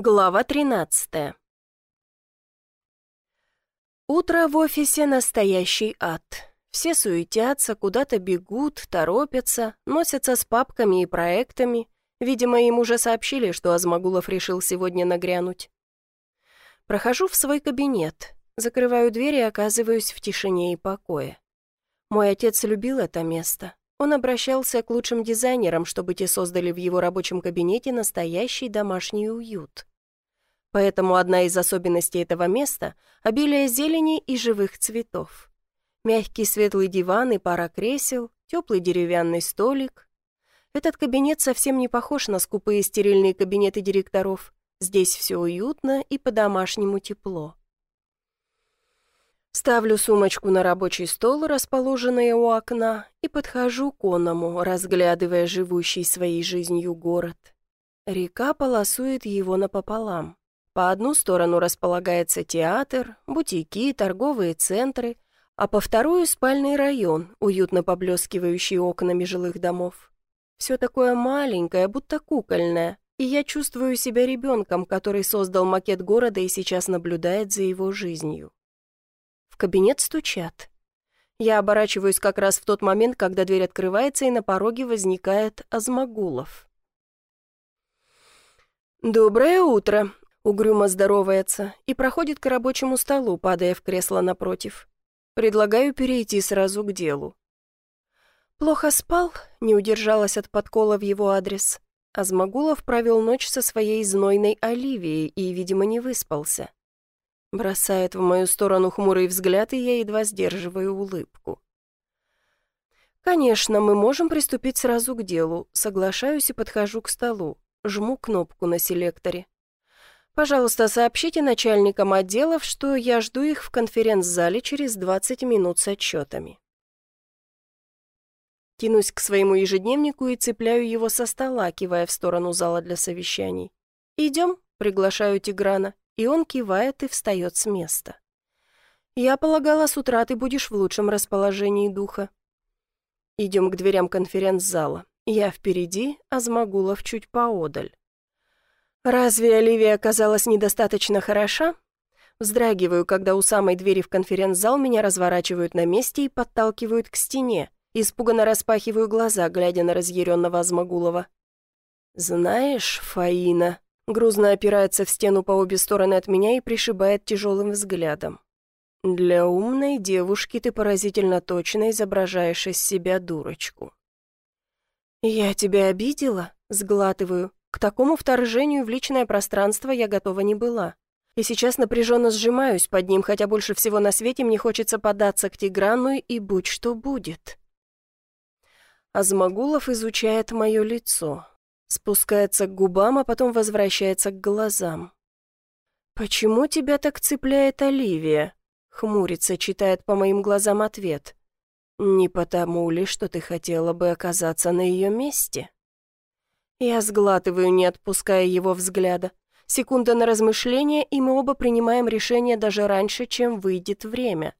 Глава 13 Утро в офисе — настоящий ад. Все суетятся, куда-то бегут, торопятся, носятся с папками и проектами. Видимо, им уже сообщили, что Азмагулов решил сегодня нагрянуть. Прохожу в свой кабинет, закрываю дверь и оказываюсь в тишине и покое. Мой отец любил это место. Он обращался к лучшим дизайнерам, чтобы те создали в его рабочем кабинете настоящий домашний уют. Поэтому одна из особенностей этого места – обилие зелени и живых цветов. Мягкий светлый диван и пара кресел, теплый деревянный столик. Этот кабинет совсем не похож на скупые стерильные кабинеты директоров. Здесь все уютно и по-домашнему тепло. Ставлю сумочку на рабочий стол, расположенный у окна, и подхожу к оному, разглядывая живущий своей жизнью город. Река полосует его напополам. По одну сторону располагается театр, бутики, торговые центры, а по вторую — спальный район, уютно поблескивающий окнами жилых домов. Все такое маленькое, будто кукольное, и я чувствую себя ребенком, который создал макет города и сейчас наблюдает за его жизнью кабинет стучат. Я оборачиваюсь как раз в тот момент, когда дверь открывается, и на пороге возникает Азмагулов. «Доброе утро», — угрюмо здоровается и проходит к рабочему столу, падая в кресло напротив. Предлагаю перейти сразу к делу. «Плохо спал?» — не удержалась от подкола в его адрес. Азмагулов провел ночь со своей знойной Оливией и, видимо, не выспался. Бросает в мою сторону хмурый взгляд, и я едва сдерживаю улыбку. «Конечно, мы можем приступить сразу к делу. Соглашаюсь и подхожу к столу. Жму кнопку на селекторе. Пожалуйста, сообщите начальникам отделов, что я жду их в конференц-зале через 20 минут с отчетами». Тянусь к своему ежедневнику и цепляю его со стола, кивая в сторону зала для совещаний. «Идем?» — приглашаю Тиграна и он кивает и встает с места. «Я полагала, с утра ты будешь в лучшем расположении духа». Идем к дверям конференц-зала. Я впереди, а Змагулов чуть поодаль. «Разве Оливия оказалась недостаточно хороша?» Вздрагиваю, когда у самой двери в конференц-зал меня разворачивают на месте и подталкивают к стене. Испуганно распахиваю глаза, глядя на разъяренного Азмагулова. «Знаешь, Фаина...» грузно опирается в стену по обе стороны от меня и пришибает тяжелым взглядом. «Для умной девушки ты поразительно точно изображаешь из себя дурочку». «Я тебя обидела?» — сглатываю. К такому вторжению в личное пространство я готова не была. И сейчас напряженно сжимаюсь под ним, хотя больше всего на свете мне хочется податься к Тиграну и будь что будет. Азмагулов изучает мое лицо, Спускается к губам, а потом возвращается к глазам. «Почему тебя так цепляет Оливия?» Хмурится, читает по моим глазам ответ. «Не потому ли, что ты хотела бы оказаться на ее месте?» Я сглатываю, не отпуская его взгляда. Секунда на размышление, и мы оба принимаем решение даже раньше, чем выйдет время.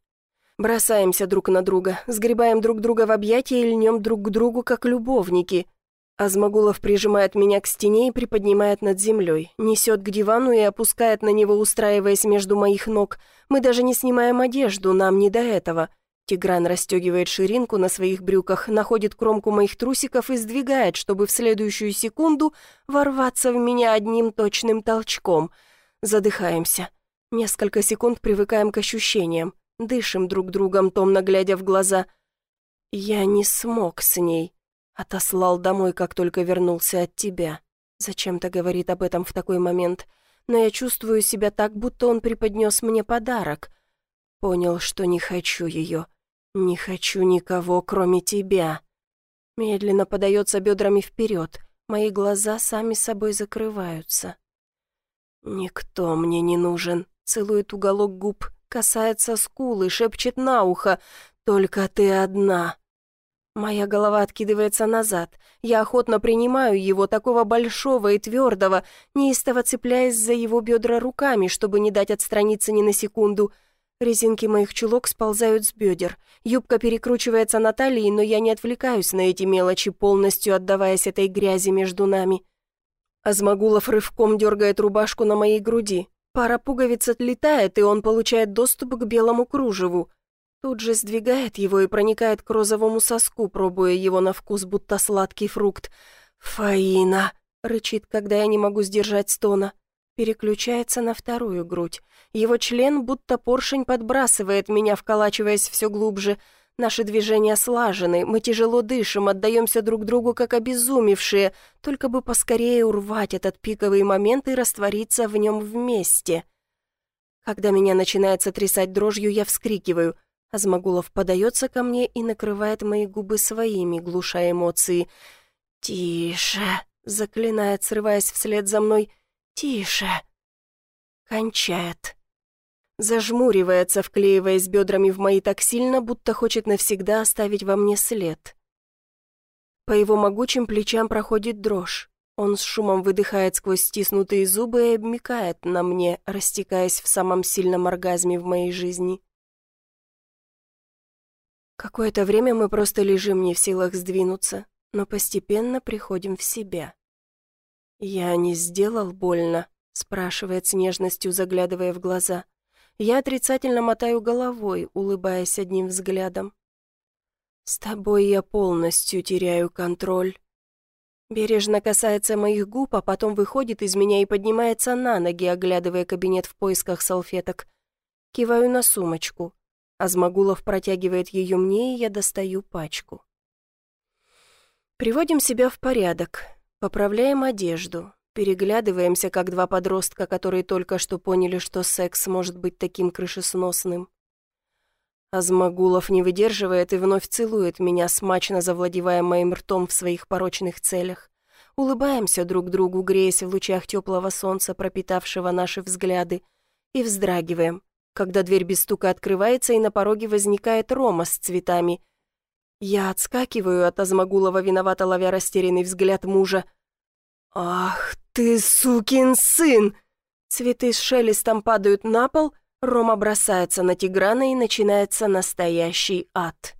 Бросаемся друг на друга, сгребаем друг друга в объятия и льнем друг к другу, как любовники — Азмагулов прижимает меня к стене и приподнимает над землей, несет к дивану и опускает на него, устраиваясь между моих ног. Мы даже не снимаем одежду, нам не до этого. Тигран расстегивает ширинку на своих брюках, находит кромку моих трусиков и сдвигает, чтобы в следующую секунду ворваться в меня одним точным толчком. Задыхаемся. Несколько секунд привыкаем к ощущениям, дышим друг другом, томно глядя в глаза. Я не смог с ней. Отослал домой, как только вернулся от тебя. Зачем-то говорит об этом в такой момент. Но я чувствую себя так, будто он преподнес мне подарок. Понял, что не хочу ее. Не хочу никого, кроме тебя. Медленно подается бедрами вперед. Мои глаза сами собой закрываются. «Никто мне не нужен», — целует уголок губ, касается скулы, шепчет на ухо. «Только ты одна». Моя голова откидывается назад. Я охотно принимаю его, такого большого и твердого, неистово цепляясь за его бедра руками, чтобы не дать отстраниться ни на секунду. Резинки моих чулок сползают с бедер. Юбка перекручивается на талии, но я не отвлекаюсь на эти мелочи, полностью отдаваясь этой грязи между нами. Азмагулов рывком дергает рубашку на моей груди. Пара пуговиц отлетает, и он получает доступ к белому кружеву. Тут же сдвигает его и проникает к розовому соску, пробуя его на вкус, будто сладкий фрукт. «Фаина!» — рычит, когда я не могу сдержать стона. Переключается на вторую грудь. Его член, будто поршень, подбрасывает меня, вколачиваясь все глубже. Наши движения слажены, мы тяжело дышим, отдаемся друг другу, как обезумевшие, только бы поскорее урвать этот пиковый момент и раствориться в нем вместе. Когда меня начинает сотрясать дрожью, я вскрикиваю. Азмагулов подается ко мне и накрывает мои губы своими, глуша эмоции. «Тише!» — заклинает, срываясь вслед за мной. «Тише!» Кончает. Зажмуривается, вклеиваясь бедрами в мои так сильно, будто хочет навсегда оставить во мне след. По его могучим плечам проходит дрожь. Он с шумом выдыхает сквозь стиснутые зубы и обмикает на мне, растекаясь в самом сильном оргазме в моей жизни. Какое-то время мы просто лежим не в силах сдвинуться, но постепенно приходим в себя. «Я не сделал больно?» — спрашивает с нежностью, заглядывая в глаза. Я отрицательно мотаю головой, улыбаясь одним взглядом. «С тобой я полностью теряю контроль». Бережно касается моих губ, а потом выходит из меня и поднимается на ноги, оглядывая кабинет в поисках салфеток. Киваю на сумочку. Азмагулов протягивает ее мне, и я достаю пачку. Приводим себя в порядок. Поправляем одежду, переглядываемся, как два подростка, которые только что поняли, что секс может быть таким крышесносным. Азмагулов не выдерживает и вновь целует меня, смачно завладевая моим ртом в своих порочных целях. Улыбаемся друг другу, греясь в лучах теплого солнца, пропитавшего наши взгляды, и вздрагиваем, когда дверь без стука открывается, и на пороге возникает Рома с цветами — я отскакиваю от Азмагулова, виновато ловя растерянный взгляд мужа. «Ах ты, сукин сын!» Цветы с шелестом падают на пол, Рома бросается на Тиграна и начинается настоящий ад.